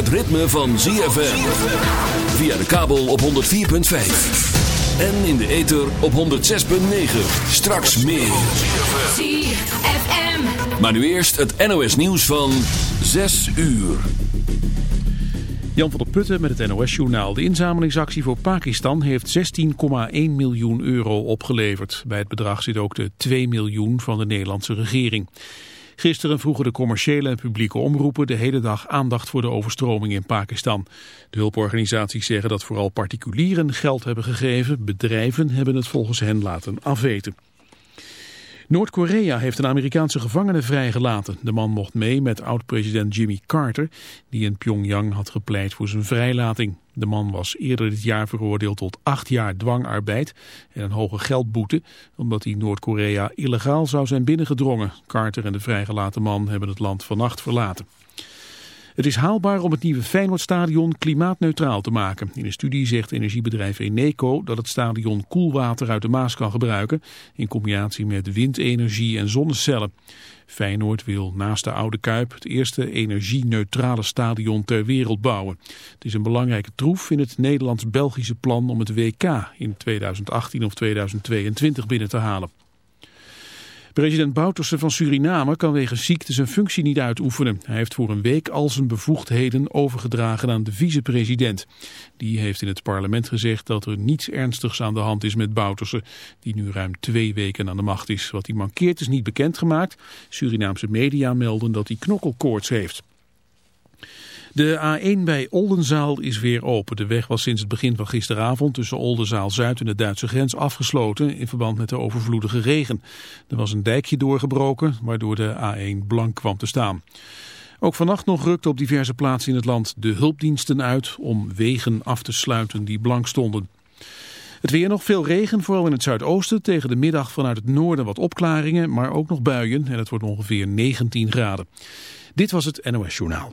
Het ritme van ZFM. Via de kabel op 104.5. En in de ether op 106.9. Straks meer. ZFM. Maar nu eerst het NOS nieuws van 6 uur. Jan van der Putten met het NOS-journaal. De inzamelingsactie voor Pakistan heeft 16,1 miljoen euro opgeleverd. Bij het bedrag zit ook de 2 miljoen van de Nederlandse regering. Gisteren vroegen de commerciële en publieke omroepen de hele dag aandacht voor de overstroming in Pakistan. De hulporganisaties zeggen dat vooral particulieren geld hebben gegeven. Bedrijven hebben het volgens hen laten afweten. Noord-Korea heeft een Amerikaanse gevangene vrijgelaten. De man mocht mee met oud-president Jimmy Carter, die in Pyongyang had gepleit voor zijn vrijlating. De man was eerder dit jaar veroordeeld tot acht jaar dwangarbeid en een hoge geldboete, omdat hij Noord-Korea illegaal zou zijn binnengedrongen. Carter en de vrijgelaten man hebben het land vannacht verlaten. Het is haalbaar om het nieuwe Feyenoordstadion klimaatneutraal te maken. In een studie zegt energiebedrijf Eneco dat het stadion koelwater uit de Maas kan gebruiken... in combinatie met windenergie en zonnecellen. Feyenoord wil naast de Oude Kuip het eerste energie-neutrale stadion ter wereld bouwen. Het is een belangrijke troef in het Nederlands-Belgische plan om het WK in 2018 of 2022 binnen te halen. President Bouterse van Suriname kan wegens ziekte zijn functie niet uitoefenen. Hij heeft voor een week al zijn bevoegdheden overgedragen aan de vicepresident. Die heeft in het parlement gezegd dat er niets ernstigs aan de hand is met Bouterse, die nu ruim twee weken aan de macht is. Wat hij mankeert is niet bekendgemaakt. Surinaamse media melden dat hij knokkelkoorts heeft. De A1 bij Oldenzaal is weer open. De weg was sinds het begin van gisteravond tussen Oldenzaal-Zuid en de Duitse grens afgesloten in verband met de overvloedige regen. Er was een dijkje doorgebroken waardoor de A1 blank kwam te staan. Ook vannacht nog rukte op diverse plaatsen in het land de hulpdiensten uit om wegen af te sluiten die blank stonden. Het weer nog veel regen, vooral in het zuidoosten. Tegen de middag vanuit het noorden wat opklaringen, maar ook nog buien. En het wordt ongeveer 19 graden. Dit was het NOS Journaal.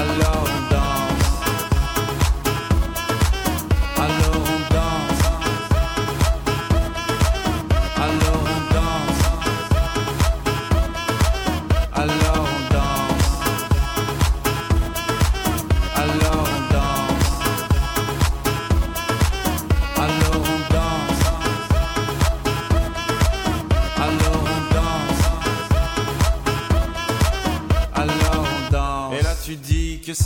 Alors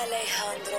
Alejandro.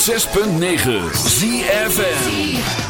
106.9 ZFN